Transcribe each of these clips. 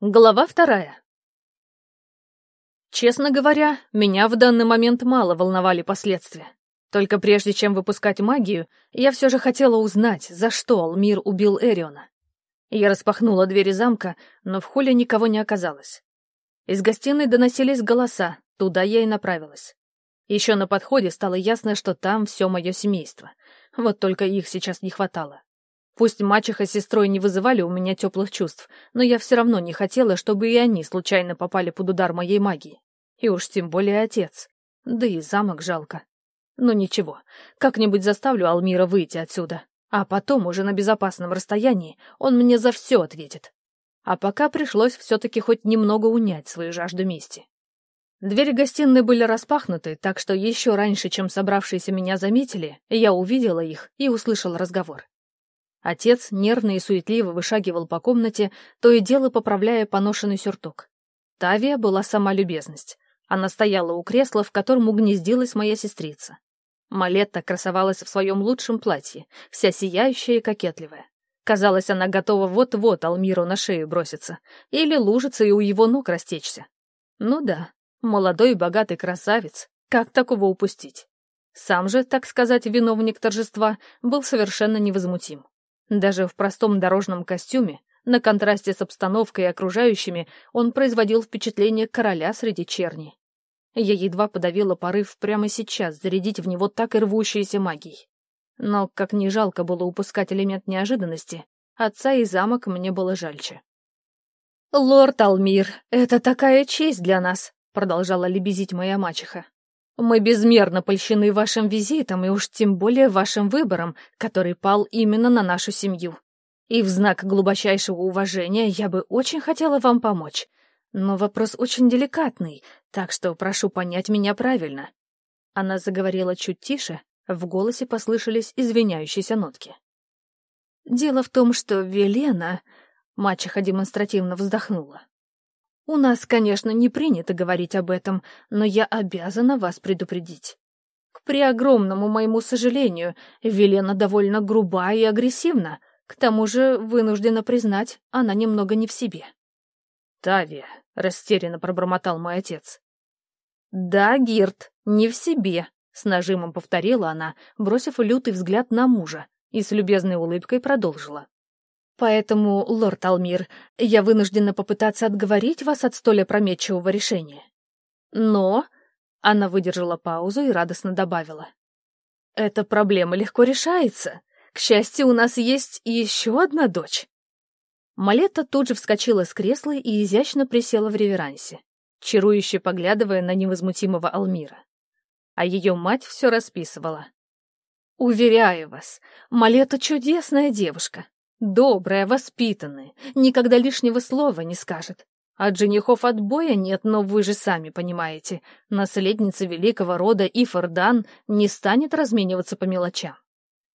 Глава вторая. Честно говоря, меня в данный момент мало волновали последствия. Только прежде чем выпускать магию, я все же хотела узнать, за что Алмир убил Эриона. Я распахнула двери замка, но в холле никого не оказалось. Из гостиной доносились голоса, туда я и направилась. Еще на подходе стало ясно, что там все мое семейство. Вот только их сейчас не хватало. Пусть мачеха с сестрой не вызывали у меня теплых чувств, но я все равно не хотела, чтобы и они случайно попали под удар моей магии. И уж тем более отец. Да и замок жалко. Но ничего, как-нибудь заставлю Алмира выйти отсюда. А потом, уже на безопасном расстоянии, он мне за все ответит. А пока пришлось все-таки хоть немного унять свою жажду мести. Двери гостиной были распахнуты, так что еще раньше, чем собравшиеся меня заметили, я увидела их и услышала разговор. Отец нервно и суетливо вышагивал по комнате, то и дело поправляя поношенный сюртук. Тавия была сама любезность. Она стояла у кресла, в котором угнездилась моя сестрица. Малетта красовалась в своем лучшем платье, вся сияющая и кокетливая. Казалось, она готова вот-вот Алмиру на шею броситься или лужиться и у его ног растечься. Ну да, молодой и богатый красавец, как такого упустить? Сам же, так сказать, виновник торжества был совершенно невозмутим. Даже в простом дорожном костюме, на контрасте с обстановкой и окружающими, он производил впечатление короля среди черни. Я едва подавила порыв прямо сейчас зарядить в него так и рвущейся магией. Но, как не жалко было упускать элемент неожиданности, отца и замок мне было жальче. «Лорд Алмир, это такая честь для нас», — продолжала лебезить моя мачеха. Мы безмерно польщены вашим визитом и уж тем более вашим выбором, который пал именно на нашу семью. И в знак глубочайшего уважения я бы очень хотела вам помочь. Но вопрос очень деликатный, так что прошу понять меня правильно». Она заговорила чуть тише, в голосе послышались извиняющиеся нотки. «Дело в том, что Велена...» Мачеха демонстративно вздохнула. У нас, конечно, не принято говорить об этом, но я обязана вас предупредить. К преогромному моему сожалению, Велена довольно груба и агрессивна. К тому же, вынуждена признать, она немного не в себе. «Тавия», — растерянно пробормотал мой отец. «Да, Гирт, не в себе», — с нажимом повторила она, бросив лютый взгляд на мужа, и с любезной улыбкой продолжила. Поэтому, лорд Алмир, я вынуждена попытаться отговорить вас от столь опрометчивого решения. Но...» Она выдержала паузу и радостно добавила. «Эта проблема легко решается. К счастью, у нас есть еще одна дочь». Малетта тут же вскочила с кресла и изящно присела в реверансе, чарующе поглядывая на невозмутимого Алмира. А ее мать все расписывала. «Уверяю вас, Малета чудесная девушка. Добрая, воспитанная, никогда лишнего слова не скажет. От женихов отбоя нет, но вы же сами понимаете, наследница великого рода Ифордан не станет размениваться по мелочам.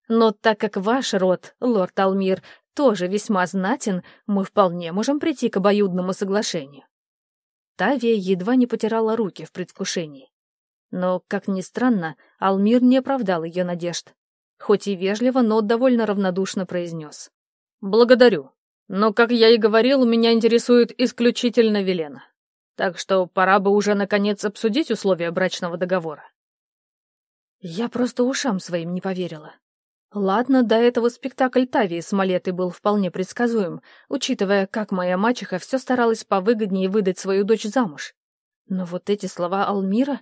Но так как ваш род, лорд Алмир, тоже весьма знатен, мы вполне можем прийти к обоюдному соглашению. Тавия едва не потирала руки в предвкушении. Но, как ни странно, Алмир не оправдал ее надежд. Хоть и вежливо, но довольно равнодушно произнес. «Благодарю. Но, как я и говорил, меня интересует исключительно Велена. Так что пора бы уже, наконец, обсудить условия брачного договора». Я просто ушам своим не поверила. Ладно, до этого спектакль Тавии с Малетой был вполне предсказуем, учитывая, как моя мачеха все старалась повыгоднее выдать свою дочь замуж. Но вот эти слова Алмира...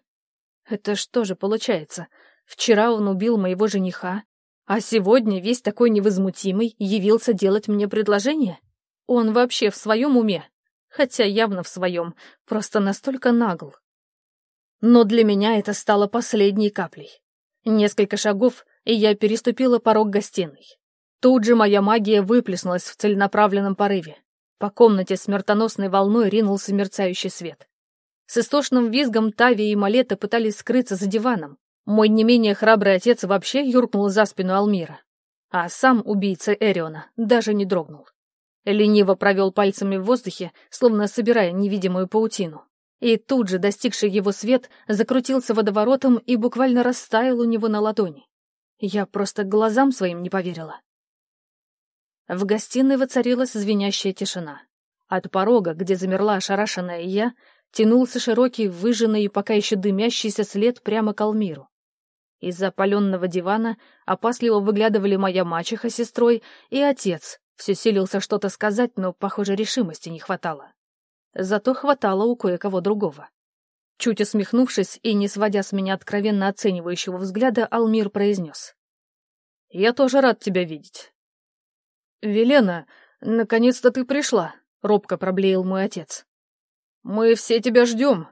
Это что же получается? Вчера он убил моего жениха, а сегодня весь такой невозмутимый явился делать мне предложение? Он вообще в своем уме? Хотя явно в своем, просто настолько нагл. Но для меня это стало последней каплей. Несколько шагов, и я переступила порог гостиной. Тут же моя магия выплеснулась в целенаправленном порыве. По комнате смертоносной волной ринулся мерцающий свет. С истошным визгом Тави и Малета пытались скрыться за диваном, мой не менее храбрый отец вообще юркнул за спину Алмира. А сам убийца Эриона даже не дрогнул. Лениво провел пальцами в воздухе, словно собирая невидимую паутину. И тут же, достигший его свет, закрутился водоворотом и буквально растаял у него на ладони. Я просто глазам своим не поверила. В гостиной воцарилась звенящая тишина. От порога, где замерла ошарашенная я, тянулся широкий, выжженный и пока еще дымящийся след прямо к Алмиру. Из-за опаленного дивана опасливо выглядывали моя мачеха с сестрой и отец. Все силился что-то сказать, но, похоже, решимости не хватало. Зато хватало у кое-кого другого. Чуть усмехнувшись и не сводя с меня откровенно оценивающего взгляда, Алмир произнес. «Я тоже рад тебя видеть». «Велена, наконец-то ты пришла», — робко проблеял мой отец. «Мы все тебя ждем».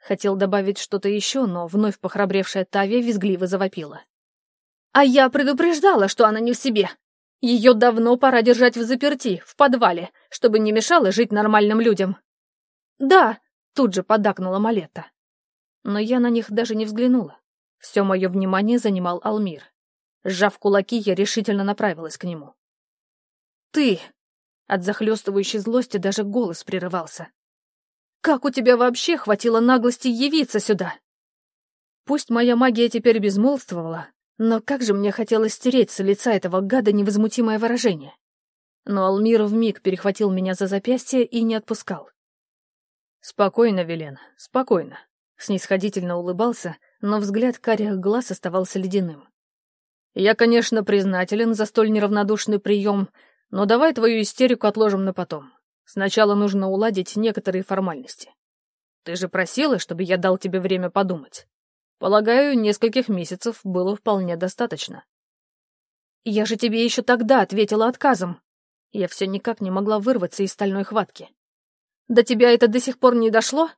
Хотел добавить что-то еще, но вновь похрабревшая Тавия визгливо завопила. «А я предупреждала, что она не в себе. Ее давно пора держать в заперти, в подвале, чтобы не мешало жить нормальным людям». «Да», Тут же подакнула Малета. Но я на них даже не взглянула. Все мое внимание занимал Алмир. Сжав кулаки, я решительно направилась к нему. «Ты!» От захлестывающей злости даже голос прерывался. «Как у тебя вообще хватило наглости явиться сюда?» Пусть моя магия теперь безмолвствовала, но как же мне хотелось стереть с лица этого гада невозмутимое выражение. Но Алмир вмиг перехватил меня за запястье и не отпускал. «Спокойно, Велен, спокойно», — снисходительно улыбался, но взгляд карих глаз оставался ледяным. «Я, конечно, признателен за столь неравнодушный прием, но давай твою истерику отложим на потом. Сначала нужно уладить некоторые формальности. Ты же просила, чтобы я дал тебе время подумать. Полагаю, нескольких месяцев было вполне достаточно». «Я же тебе еще тогда ответила отказом». Я все никак не могла вырваться из стальной хватки. До тебя это до сих пор не дошло?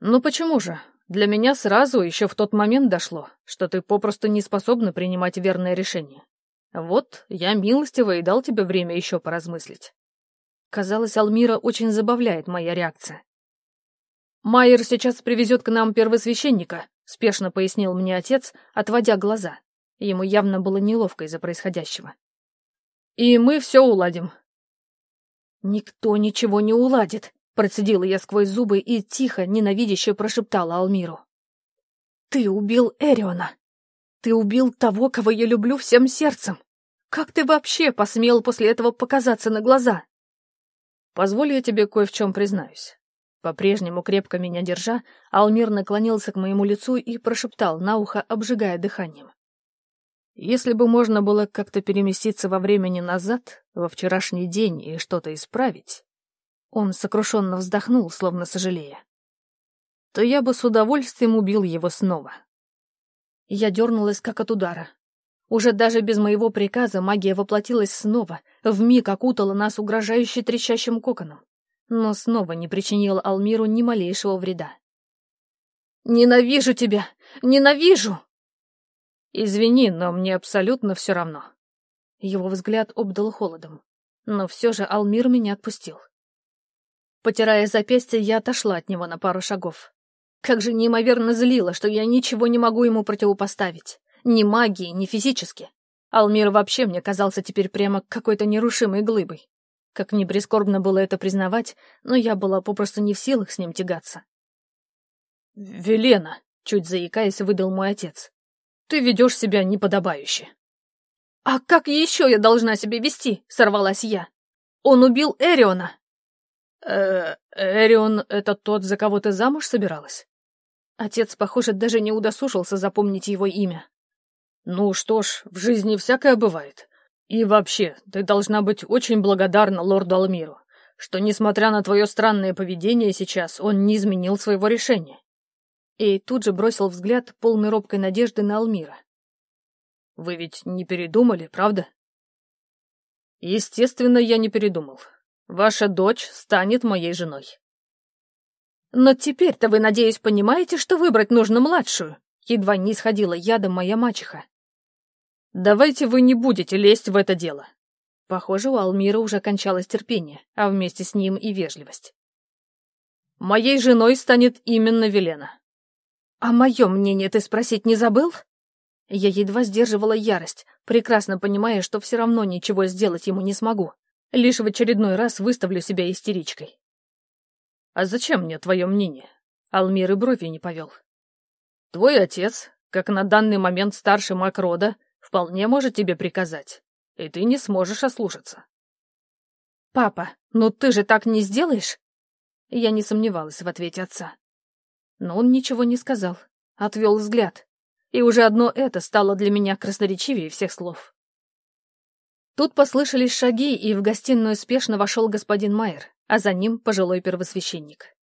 Ну почему же? Для меня сразу еще в тот момент дошло, что ты попросту не способна принимать верное решение. Вот, я милостиво и дал тебе время еще поразмыслить. Казалось, Алмира очень забавляет моя реакция. «Майер сейчас привезет к нам первосвященника», — спешно пояснил мне отец, отводя глаза. Ему явно было неловко из-за происходящего. «И мы все уладим. «Никто ничего не уладит», — процедила я сквозь зубы и тихо, ненавидяще прошептала Алмиру. «Ты убил Эриона. Ты убил того, кого я люблю всем сердцем. Как ты вообще посмел после этого показаться на глаза?» «Позволь я тебе кое в чем признаюсь». По-прежнему крепко меня держа, Алмир наклонился к моему лицу и прошептал на ухо, обжигая дыханием. Если бы можно было как-то переместиться во времени назад, во вчерашний день, и что-то исправить, он сокрушенно вздохнул, словно сожалея, то я бы с удовольствием убил его снова. Я дернулась, как от удара. Уже даже без моего приказа магия воплотилась снова, вмиг окутала нас угрожающе трещащим коконом, но снова не причинила Алмиру ни малейшего вреда. «Ненавижу тебя! Ненавижу!» «Извини, но мне абсолютно все равно». Его взгляд обдал холодом. Но все же Алмир меня отпустил. Потирая запястье, я отошла от него на пару шагов. Как же неимоверно злило, что я ничего не могу ему противопоставить. Ни магии, ни физически. Алмир вообще мне казался теперь прямо какой-то нерушимой глыбой. Как ни прискорбно было это признавать, но я была попросту не в силах с ним тягаться. «Велена!» — чуть заикаясь, выдал мой отец. Ты ведешь себя неподобающе. «А как еще я должна себя вести?» — сорвалась я. «Он убил Эриона!» «Э, Эрион — это тот, за кого ты замуж собиралась?» Отец, похоже, даже не удосужился запомнить его имя. «Ну что ж, в жизни всякое бывает. И вообще, ты должна быть очень благодарна лорду Алмиру, что, несмотря на твое странное поведение сейчас, он не изменил своего решения и тут же бросил взгляд полный робкой надежды на Алмира. «Вы ведь не передумали, правда?» «Естественно, я не передумал. Ваша дочь станет моей женой». «Но теперь-то вы, надеюсь, понимаете, что выбрать нужно младшую?» Едва не исходила ядом моя мачеха. «Давайте вы не будете лезть в это дело». Похоже, у Алмира уже кончалось терпение, а вместе с ним и вежливость. «Моей женой станет именно Велена. «А мое мнение ты спросить не забыл?» Я едва сдерживала ярость, прекрасно понимая, что все равно ничего сделать ему не смогу. Лишь в очередной раз выставлю себя истеричкой. «А зачем мне твое мнение?» Алмир и брови не повел. «Твой отец, как на данный момент старший маг рода, вполне может тебе приказать, и ты не сможешь ослушаться». «Папа, ну ты же так не сделаешь?» Я не сомневалась в ответе отца. Но он ничего не сказал, отвел взгляд. И уже одно это стало для меня красноречивее всех слов. Тут послышались шаги, и в гостиную спешно вошел господин Майер, а за ним пожилой первосвященник.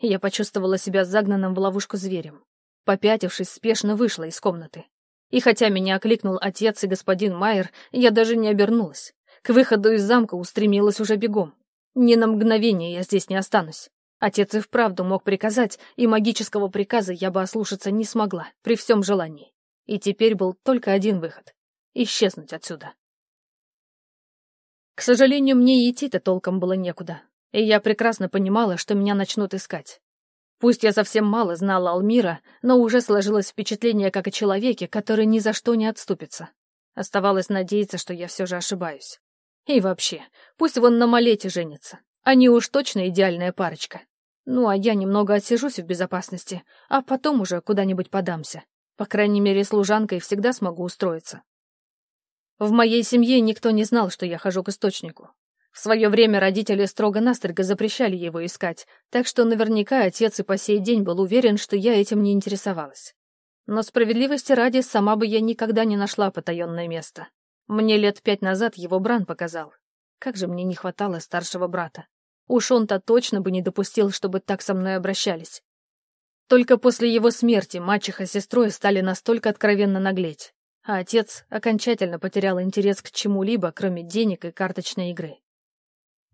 Я почувствовала себя загнанным в ловушку зверем. Попятившись, спешно вышла из комнаты. И хотя меня окликнул отец и господин Майер, я даже не обернулась. К выходу из замка устремилась уже бегом. Ни на мгновение я здесь не останусь. Отец и вправду мог приказать, и магического приказа я бы ослушаться не смогла, при всем желании. И теперь был только один выход — исчезнуть отсюда. К сожалению, мне идти-то толком было некуда, и я прекрасно понимала, что меня начнут искать. Пусть я совсем мало знала Алмира, но уже сложилось впечатление как о человеке, который ни за что не отступится. Оставалось надеяться, что я все же ошибаюсь. И вообще, пусть вон на Малете женится. Они уж точно идеальная парочка. Ну, а я немного отсижусь в безопасности, а потом уже куда-нибудь подамся. По крайней мере, служанкой всегда смогу устроиться. В моей семье никто не знал, что я хожу к источнику. В свое время родители строго-настрого запрещали его искать, так что наверняка отец и по сей день был уверен, что я этим не интересовалась. Но справедливости ради, сама бы я никогда не нашла потаенное место. Мне лет пять назад его Бран показал. Как же мне не хватало старшего брата. Уж он-то точно бы не допустил, чтобы так со мной обращались. Только после его смерти мачеха с сестрой стали настолько откровенно наглеть, а отец окончательно потерял интерес к чему-либо, кроме денег и карточной игры.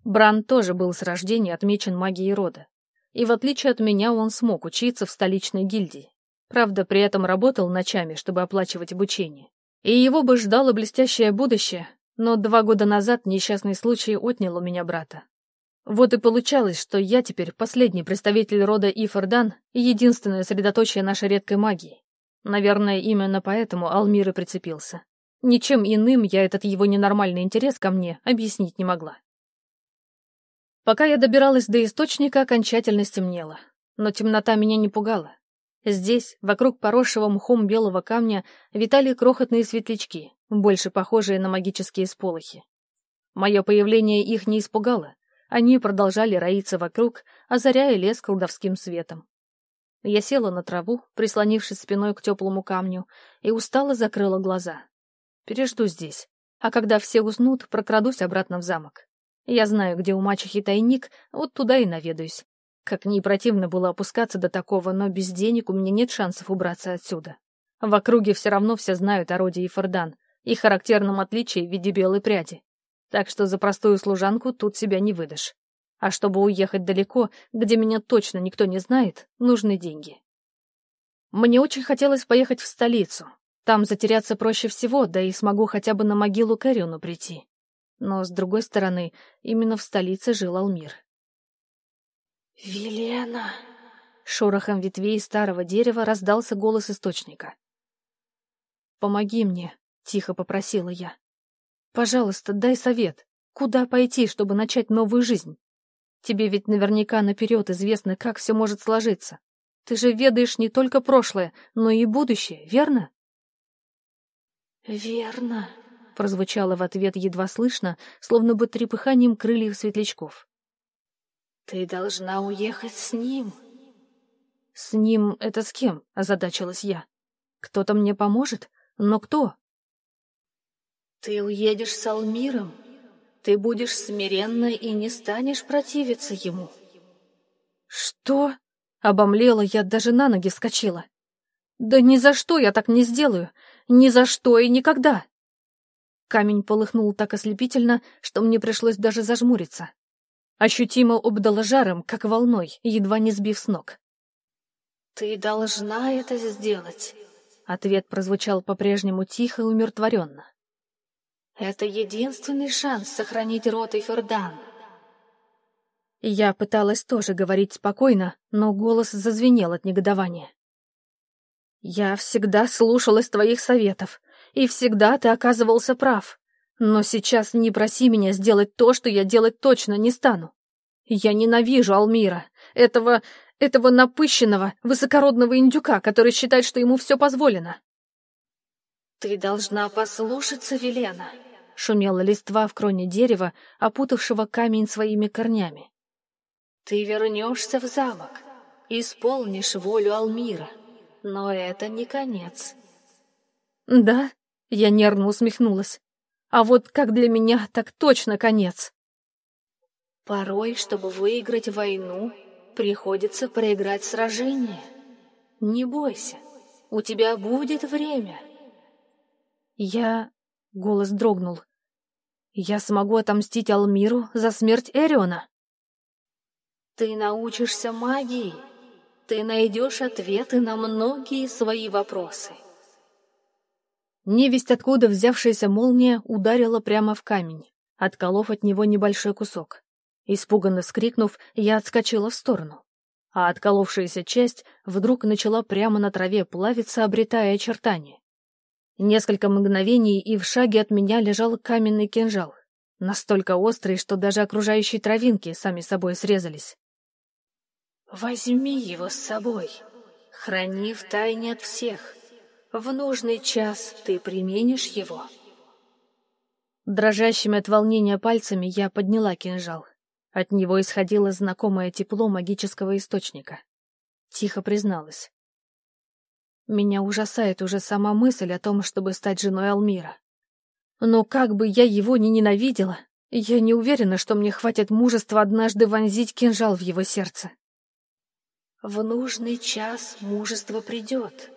Бран тоже был с рождения отмечен магией рода. И в отличие от меня он смог учиться в столичной гильдии. Правда, при этом работал ночами, чтобы оплачивать обучение. И его бы ждало блестящее будущее, но два года назад несчастный случай отнял у меня брата. Вот и получалось, что я теперь последний представитель рода Ифордан и единственное средоточие нашей редкой магии. Наверное, именно поэтому Алмир и прицепился. Ничем иным я этот его ненормальный интерес ко мне объяснить не могла. Пока я добиралась до источника, окончательно стемнело. Но темнота меня не пугала. Здесь, вокруг поросшего мхом белого камня, витали крохотные светлячки, больше похожие на магические сполохи. Мое появление их не испугало. Они продолжали роиться вокруг, озаряя лес колдовским светом. Я села на траву, прислонившись спиной к теплому камню, и устало закрыла глаза. Пережду здесь, а когда все уснут, прокрадусь обратно в замок. Я знаю, где у мачехи тайник, вот туда и наведаюсь. Как ни противно было опускаться до такого, но без денег у меня нет шансов убраться отсюда. В округе все равно все знают о роде Ифордан и характерном отличии в виде белой пряди. Так что за простую служанку тут себя не выдашь. А чтобы уехать далеко, где меня точно никто не знает, нужны деньги. Мне очень хотелось поехать в столицу. Там затеряться проще всего, да и смогу хотя бы на могилу Кэриону прийти. Но, с другой стороны, именно в столице жил Алмир. «Велена!» Шорохом ветвей старого дерева раздался голос источника. «Помоги мне», — тихо попросила я. «Пожалуйста, дай совет. Куда пойти, чтобы начать новую жизнь? Тебе ведь наверняка наперед известно, как все может сложиться. Ты же ведаешь не только прошлое, но и будущее, верно?» «Верно», — прозвучало в ответ едва слышно, словно бы трепыханием крыльев светлячков. «Ты должна уехать с ним». «С ним это с кем?» — озадачилась я. «Кто-то мне поможет? Но кто?» «Ты уедешь с Алмиром. Ты будешь смиренна и не станешь противиться ему». «Что?» — обомлела я, даже на ноги вскочила. «Да ни за что я так не сделаю! Ни за что и никогда!» Камень полыхнул так ослепительно, что мне пришлось даже зажмуриться. Ощутимо обдало жаром, как волной, едва не сбив с ног. «Ты должна это сделать», — ответ прозвучал по-прежнему тихо и умиротворенно. «Это единственный шанс сохранить рот Эйфердан». Я пыталась тоже говорить спокойно, но голос зазвенел от негодования. «Я всегда слушалась твоих советов, и всегда ты оказывался прав. Но сейчас не проси меня сделать то, что я делать точно не стану. Я ненавижу Алмира, этого... этого напыщенного, высокородного индюка, который считает, что ему все позволено. Ты должна послушаться Велена. шумела листва в кроне дерева, опутавшего камень своими корнями. «Ты вернешься в замок, исполнишь волю Алмира, но это не конец». «Да?» — я нервно усмехнулась. «А вот как для меня, так точно конец». «Порой, чтобы выиграть войну, приходится проиграть сражение. Не бойся, у тебя будет время». «Я...» — голос дрогнул. «Я смогу отомстить Алмиру за смерть Эриона?» «Ты научишься магии. Ты найдешь ответы на многие свои вопросы». Невесть, откуда взявшаяся молния ударила прямо в камень, отколов от него небольшой кусок. Испуганно вскрикнув, я отскочила в сторону. А отколовшаяся часть вдруг начала прямо на траве плавиться, обретая очертания. Несколько мгновений, и в шаге от меня лежал каменный кинжал, настолько острый, что даже окружающие травинки сами собой срезались. «Возьми его с собой, храни в тайне от всех. В нужный час ты применишь его». Дрожащими от волнения пальцами я подняла кинжал. От него исходило знакомое тепло магического источника. Тихо призналась. Меня ужасает уже сама мысль о том, чтобы стать женой Алмира. Но как бы я его ни ненавидела, я не уверена, что мне хватит мужества однажды вонзить кинжал в его сердце. В нужный час мужество придет.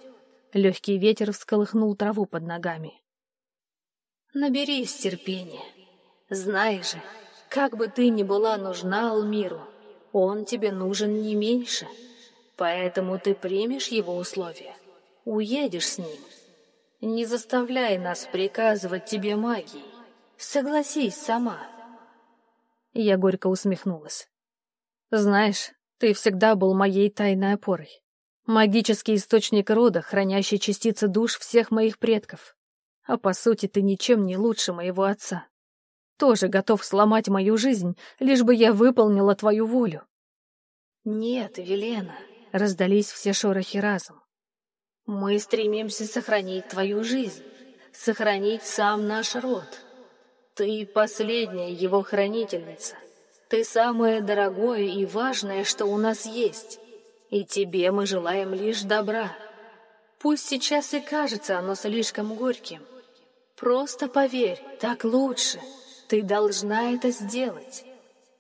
Легкий ветер всколыхнул траву под ногами. Наберись терпения. Знай же, как бы ты ни была нужна Алмиру, он тебе нужен не меньше. Поэтому ты примешь его условия, уедешь с ним. Не заставляй нас приказывать тебе магией. Согласись сама. Я горько усмехнулась. Знаешь, ты всегда был моей тайной опорой. Магический источник рода, хранящий частицы душ всех моих предков. А по сути, ты ничем не лучше моего отца тоже готов сломать мою жизнь, лишь бы я выполнила твою волю. Нет, Велена, раздались все шорохи разом. Мы стремимся сохранить твою жизнь, сохранить сам наш род. Ты последняя его хранительница. Ты самое дорогое и важное, что у нас есть. И тебе мы желаем лишь добра. Пусть сейчас и кажется оно слишком горьким. Просто поверь, так лучше. Ты должна это сделать.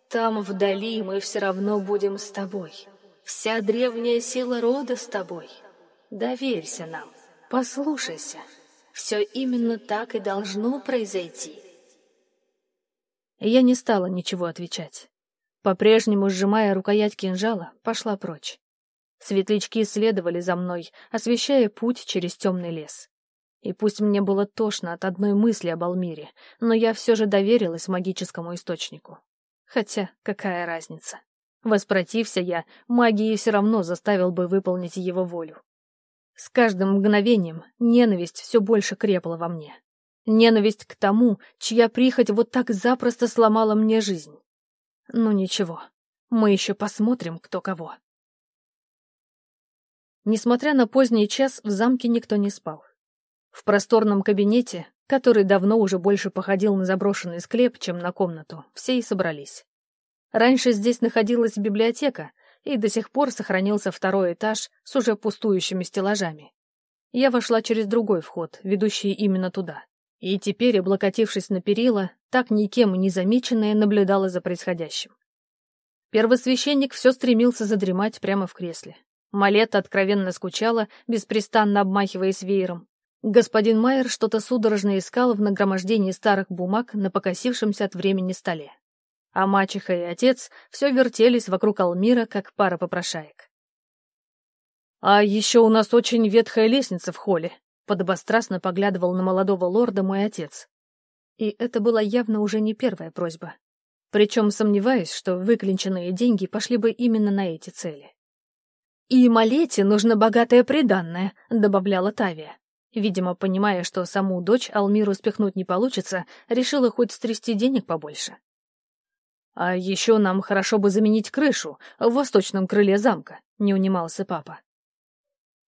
Там вдали мы все равно будем с тобой. Вся древняя сила рода с тобой. Доверься нам, послушайся. Все именно так и должно произойти. Я не стала ничего отвечать. По-прежнему, сжимая рукоять кинжала, пошла прочь. Светлячки следовали за мной, освещая путь через темный лес. И пусть мне было тошно от одной мысли об Алмире, но я все же доверилась магическому источнику. Хотя, какая разница? Воспротився я, магией все равно заставил бы выполнить его волю. С каждым мгновением ненависть все больше крепла во мне. Ненависть к тому, чья прихоть вот так запросто сломала мне жизнь. Ну ничего, мы еще посмотрим, кто кого. Несмотря на поздний час, в замке никто не спал. В просторном кабинете, который давно уже больше походил на заброшенный склеп, чем на комнату, все и собрались. Раньше здесь находилась библиотека, и до сих пор сохранился второй этаж с уже пустующими стеллажами. Я вошла через другой вход, ведущий именно туда. И теперь, облокотившись на перила, так никем не замеченная, наблюдала за происходящим. Первосвященник все стремился задремать прямо в кресле. Малета откровенно скучала, беспрестанно обмахиваясь веером. Господин Майер что-то судорожно искал в нагромождении старых бумаг на покосившемся от времени столе. А мачеха и отец все вертелись вокруг Алмира, как пара попрошаек. «А еще у нас очень ветхая лестница в холле», — подобострастно поглядывал на молодого лорда мой отец. И это была явно уже не первая просьба. Причем сомневаюсь, что выклинченные деньги пошли бы именно на эти цели. «И Малете нужно богатое приданное», — добавляла Тавия. Видимо, понимая, что саму дочь Алмиру спихнуть не получится, решила хоть стрясти денег побольше. «А еще нам хорошо бы заменить крышу в восточном крыле замка», — не унимался папа.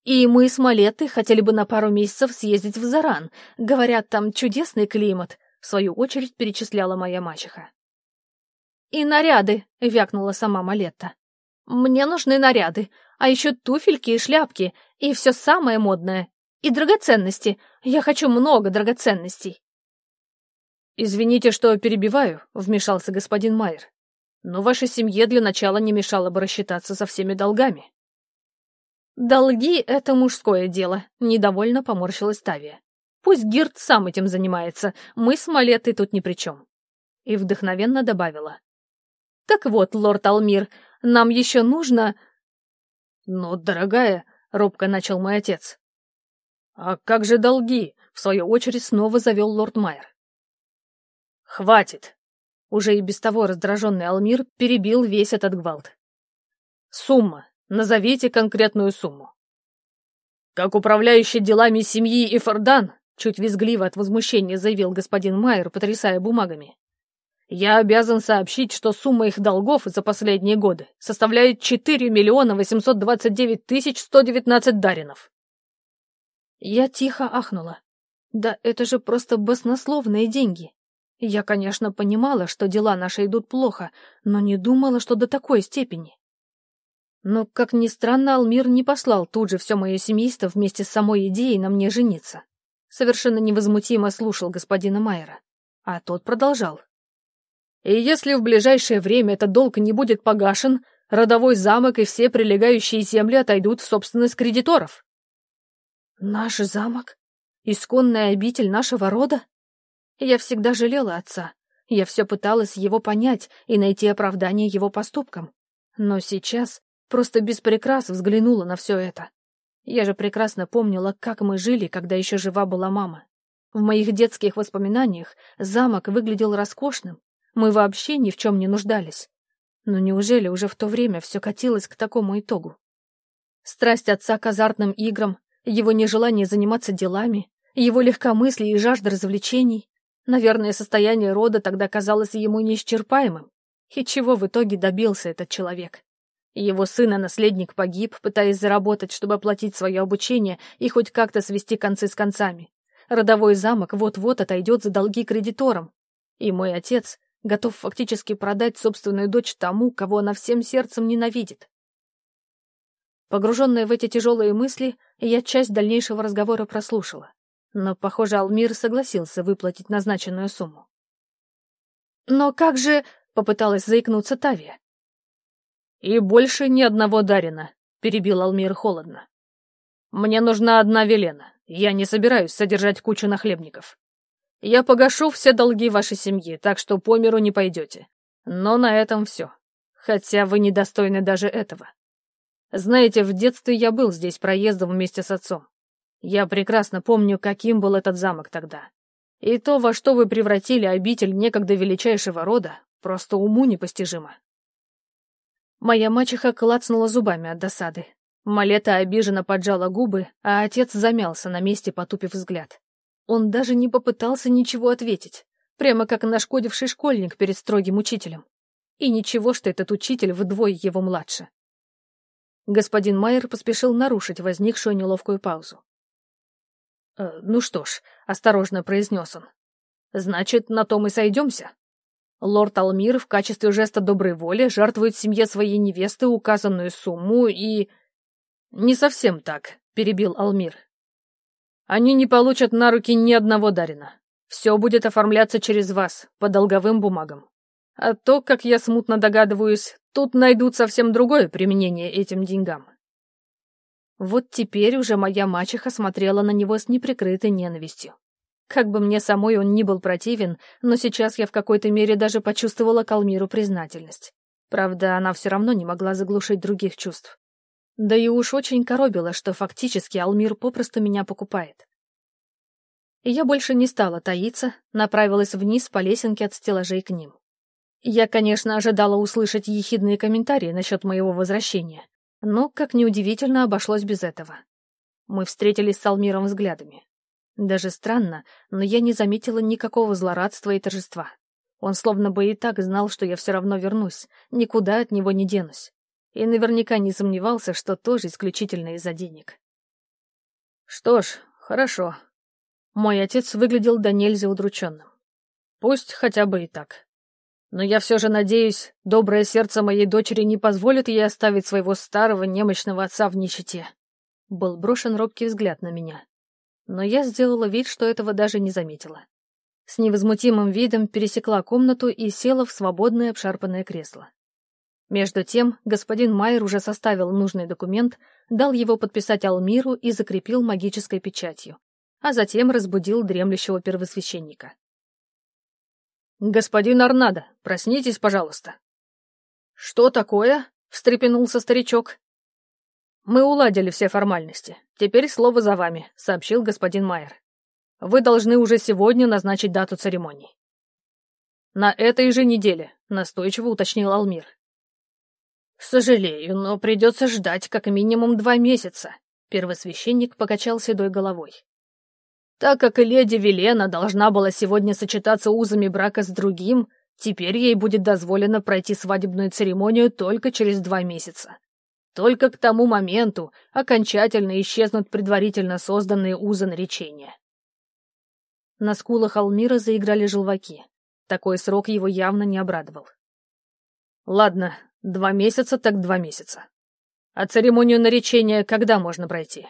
«И мы с Малетой хотели бы на пару месяцев съездить в Заран. Говорят, там чудесный климат», — в свою очередь перечисляла моя мачеха. «И наряды», — вякнула сама Малетта. «Мне нужны наряды, а еще туфельки и шляпки, и все самое модное. И драгоценности. Я хочу много драгоценностей». «Извините, что перебиваю», — вмешался господин Майер. «Но вашей семье для начала не мешало бы рассчитаться со всеми долгами». «Долги — это мужское дело», — недовольно поморщилась Тавия. «Пусть Гирт сам этим занимается, мы с Малетой тут ни при чем». И вдохновенно добавила. «Так вот, лорд Алмир, нам еще нужно...» «Но, дорогая», — робко начал мой отец. «А как же долги?» — в свою очередь снова завел лорд Майер. «Хватит!» Уже и без того раздраженный Алмир перебил весь этот гвалт. «Сумма. Назовите конкретную сумму». «Как управляющий делами семьи Ифордан», чуть визгливо от возмущения заявил господин Майер, потрясая бумагами, «я обязан сообщить, что сумма их долгов за последние годы составляет 4 миллиона 829 тысяч 119 даринов». Я тихо ахнула. «Да это же просто баснословные деньги. Я, конечно, понимала, что дела наши идут плохо, но не думала, что до такой степени. Но, как ни странно, Алмир не послал тут же все мое семейство вместе с самой идеей на мне жениться. Совершенно невозмутимо слушал господина Майера. А тот продолжал. «И если в ближайшее время этот долг не будет погашен, родовой замок и все прилегающие земли отойдут в собственность кредиторов». «Наш замок? Исконная обитель нашего рода?» Я всегда жалела отца. Я все пыталась его понять и найти оправдание его поступкам. Но сейчас просто без взглянула на все это. Я же прекрасно помнила, как мы жили, когда еще жива была мама. В моих детских воспоминаниях замок выглядел роскошным. Мы вообще ни в чем не нуждались. Но неужели уже в то время все катилось к такому итогу? Страсть отца к азартным играм, его нежелание заниматься делами, его легкомыслие и жажда развлечений, Наверное, состояние рода тогда казалось ему неисчерпаемым. И чего в итоге добился этот человек? Его сын и наследник погиб, пытаясь заработать, чтобы оплатить свое обучение и хоть как-то свести концы с концами. Родовой замок вот-вот отойдет за долги кредиторам. И мой отец готов фактически продать собственную дочь тому, кого она всем сердцем ненавидит. Погруженная в эти тяжелые мысли, я часть дальнейшего разговора прослушала но, похоже, Алмир согласился выплатить назначенную сумму. «Но как же...» — попыталась заикнуться Тавия. «И больше ни одного Дарина», — перебил Алмир холодно. «Мне нужна одна Велена. Я не собираюсь содержать кучу нахлебников. Я погашу все долги вашей семьи, так что по миру не пойдете. Но на этом все. Хотя вы недостойны даже этого. Знаете, в детстве я был здесь проездом вместе с отцом. Я прекрасно помню, каким был этот замок тогда. И то, во что вы превратили обитель некогда величайшего рода, просто уму непостижимо. Моя мачеха клацнула зубами от досады. Малета обиженно поджала губы, а отец замялся на месте, потупив взгляд. Он даже не попытался ничего ответить, прямо как нашкодивший школьник перед строгим учителем. И ничего, что этот учитель вдвое его младше. Господин Майер поспешил нарушить возникшую неловкую паузу. «Э, «Ну что ж», — осторожно произнес он, — «значит, на том и сойдемся». Лорд Алмир в качестве жеста доброй воли жертвует семье своей невесты указанную сумму и... «Не совсем так», — перебил Алмир. «Они не получат на руки ни одного Дарина. Все будет оформляться через вас, по долговым бумагам. А то, как я смутно догадываюсь, тут найдут совсем другое применение этим деньгам. Вот теперь уже моя мачеха смотрела на него с неприкрытой ненавистью. Как бы мне самой он ни был противен, но сейчас я в какой-то мере даже почувствовала Калмиру признательность. Правда, она все равно не могла заглушить других чувств. Да и уж очень коробило, что фактически Алмир попросту меня покупает. Я больше не стала таиться, направилась вниз по лесенке от стеллажей к ним. Я, конечно, ожидала услышать ехидные комментарии насчет моего возвращения, но, как неудивительно, обошлось без этого. Мы встретились с Алмиром взглядами. Даже странно, но я не заметила никакого злорадства и торжества. Он словно бы и так знал, что я все равно вернусь, никуда от него не денусь. И наверняка не сомневался, что тоже исключительно из-за денег. Что ж, хорошо. Мой отец выглядел до нельзя удрученным. Пусть хотя бы и так. Но я все же надеюсь, доброе сердце моей дочери не позволит ей оставить своего старого немощного отца в нищете. Был брошен робкий взгляд на меня. Но я сделала вид, что этого даже не заметила. С невозмутимым видом пересекла комнату и села в свободное обшарпанное кресло. Между тем, господин Майер уже составил нужный документ, дал его подписать Алмиру и закрепил магической печатью, а затем разбудил дремлющего первосвященника. «Господин Арнадо, проснитесь, пожалуйста». «Что такое?» — встрепенулся старичок. «Мы уладили все формальности. Теперь слово за вами», — сообщил господин Майер. «Вы должны уже сегодня назначить дату церемонии». «На этой же неделе», — настойчиво уточнил Алмир. «Сожалею, но придется ждать как минимум два месяца», — первосвященник покачал седой головой. Так как леди Велена должна была сегодня сочетаться узами брака с другим, теперь ей будет дозволено пройти свадебную церемонию только через два месяца. Только к тому моменту окончательно исчезнут предварительно созданные узы наречения. На скулах Алмира заиграли желваки. Такой срок его явно не обрадовал. Ладно, два месяца так два месяца. А церемонию наречения когда можно пройти?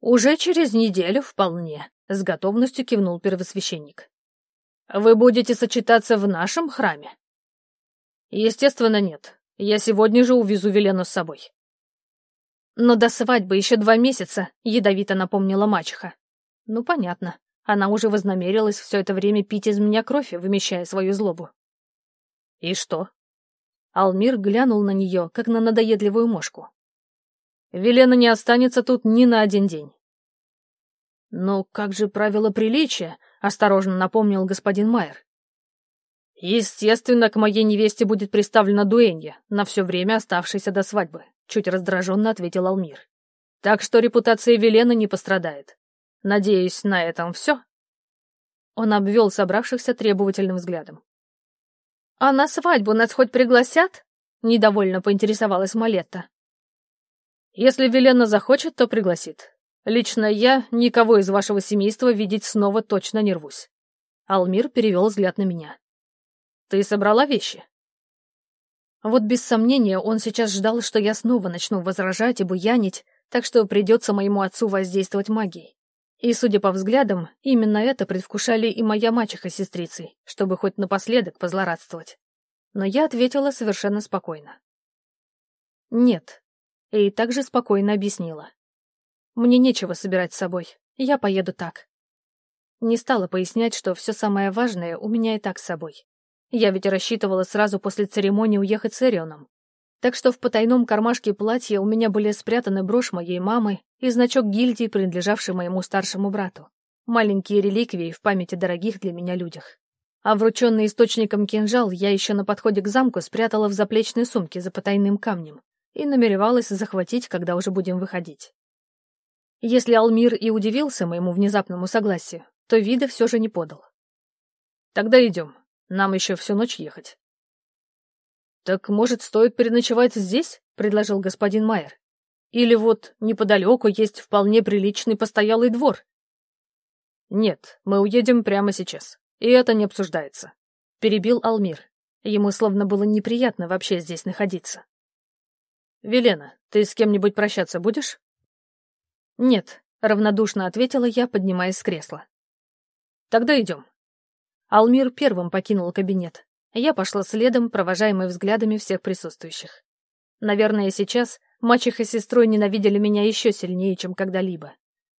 «Уже через неделю вполне», — с готовностью кивнул первосвященник. «Вы будете сочетаться в нашем храме?» «Естественно, нет. Я сегодня же увезу Велену с собой». «Но до свадьбы еще два месяца», — ядовито напомнила мачеха. «Ну, понятно. Она уже вознамерилась все это время пить из меня кровь, вымещая свою злобу». «И что?» Алмир глянул на нее, как на надоедливую мошку. Велена не останется тут ни на один день. «Но как же правило приличия?» — осторожно напомнил господин Майер. «Естественно, к моей невесте будет приставлена дуэнья, на все время оставшейся до свадьбы», — чуть раздраженно ответил Алмир. «Так что репутация Велены не пострадает. Надеюсь, на этом все?» Он обвел собравшихся требовательным взглядом. «А на свадьбу нас хоть пригласят?» — недовольно поинтересовалась Малетта. Если Велена захочет, то пригласит. Лично я никого из вашего семейства видеть снова точно не рвусь. Алмир перевел взгляд на меня. Ты собрала вещи? Вот без сомнения он сейчас ждал, что я снова начну возражать и буянить, так что придется моему отцу воздействовать магией. И, судя по взглядам, именно это предвкушали и моя мачеха с сестрицей, чтобы хоть напоследок позлорадствовать. Но я ответила совершенно спокойно. Нет, и также спокойно объяснила. «Мне нечего собирать с собой, я поеду так». Не стала пояснять, что все самое важное у меня и так с собой. Я ведь рассчитывала сразу после церемонии уехать с Эрионом. Так что в потайном кармашке платья у меня были спрятаны брошь моей мамы и значок гильдии, принадлежавший моему старшему брату. Маленькие реликвии в памяти дорогих для меня людях. А врученный источником кинжал я еще на подходе к замку спрятала в заплечной сумке за потайным камнем и намеревалась захватить, когда уже будем выходить. Если Алмир и удивился моему внезапному согласию, то вида все же не подал. «Тогда идем. Нам еще всю ночь ехать». «Так, может, стоит переночевать здесь?» — предложил господин Майер. «Или вот неподалеку есть вполне приличный постоялый двор». «Нет, мы уедем прямо сейчас, и это не обсуждается», — перебил Алмир. Ему словно было неприятно вообще здесь находиться. «Велена, ты с кем-нибудь прощаться будешь?» «Нет», — равнодушно ответила я, поднимаясь с кресла. «Тогда идем». Алмир первым покинул кабинет. Я пошла следом, провожаемой взглядами всех присутствующих. Наверное, сейчас мачеха с сестрой ненавидели меня еще сильнее, чем когда-либо.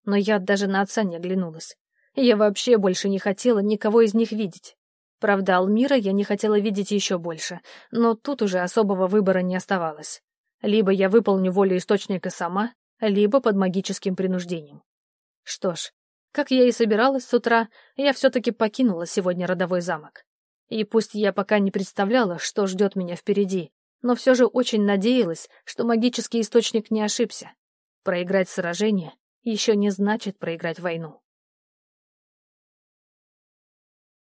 Но я даже на отца не оглянулась. Я вообще больше не хотела никого из них видеть. Правда, Алмира я не хотела видеть еще больше, но тут уже особого выбора не оставалось. Либо я выполню волю источника сама, либо под магическим принуждением. Что ж, как я и собиралась с утра, я все-таки покинула сегодня родовой замок. И пусть я пока не представляла, что ждет меня впереди, но все же очень надеялась, что магический источник не ошибся. Проиграть сражение еще не значит проиграть войну.